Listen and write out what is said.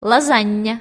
лазанья